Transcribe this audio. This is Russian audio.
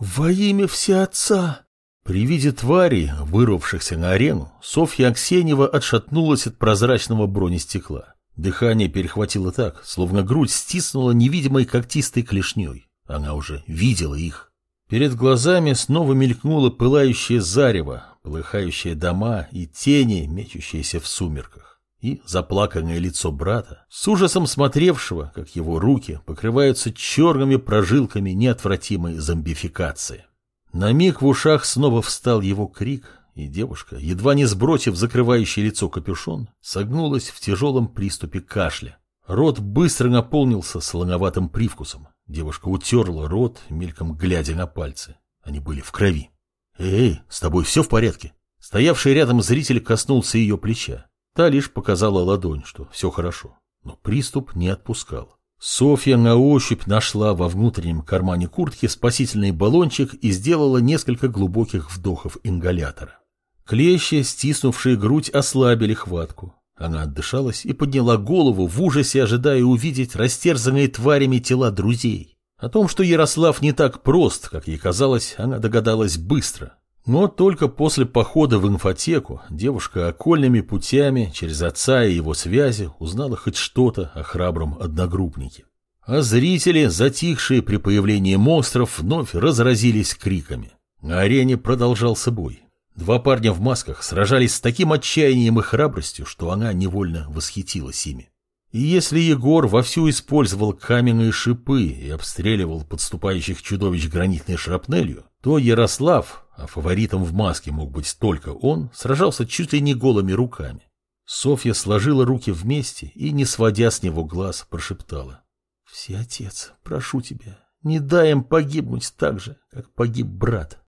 «Во имя Всеотца!» При виде тварей, вырвавшихся на арену, Софья Аксеньева отшатнулась от прозрачного бронестекла. Дыхание перехватило так, словно грудь стиснула невидимой когтистой клешней. Она уже видела их. Перед глазами снова мелькнуло пылающее зарево, полыхающие дома и тени, мечущиеся в сумерках. И заплаканное лицо брата, с ужасом смотревшего, как его руки покрываются черными прожилками неотвратимой зомбификации. На миг в ушах снова встал его крик, и девушка, едва не сбросив закрывающее лицо капюшон, согнулась в тяжелом приступе кашля. Рот быстро наполнился слоноватым привкусом. Девушка утерла рот, мельком глядя на пальцы. Они были в крови. «Эй, с тобой все в порядке?» Стоявший рядом зритель коснулся ее плеча. Та лишь показала ладонь, что все хорошо. Но приступ не отпускал. Софья на ощупь нашла во внутреннем кармане куртки спасительный баллончик и сделала несколько глубоких вдохов ингалятора. Клещи, стиснувшие грудь, ослабили хватку. Она отдышалась и подняла голову в ужасе, ожидая увидеть растерзанные тварями тела друзей. О том, что Ярослав не так прост, как ей казалось, она догадалась быстро. Но только после похода в инфотеку девушка окольными путями через отца и его связи узнала хоть что-то о храбром одногруппнике. А зрители, затихшие при появлении монстров, вновь разразились криками. На арене продолжался бой. Два парня в масках сражались с таким отчаянием и храбростью, что она невольно восхитилась ими. И если Егор вовсю использовал каменные шипы и обстреливал подступающих чудовищ гранитной шрапнелью, то Ярослав, а фаворитом в маске мог быть только он, сражался чуть ли не голыми руками. Софья сложила руки вместе и, не сводя с него глаз, прошептала. «Всеотец, прошу тебя, не дай им погибнуть так же, как погиб брат».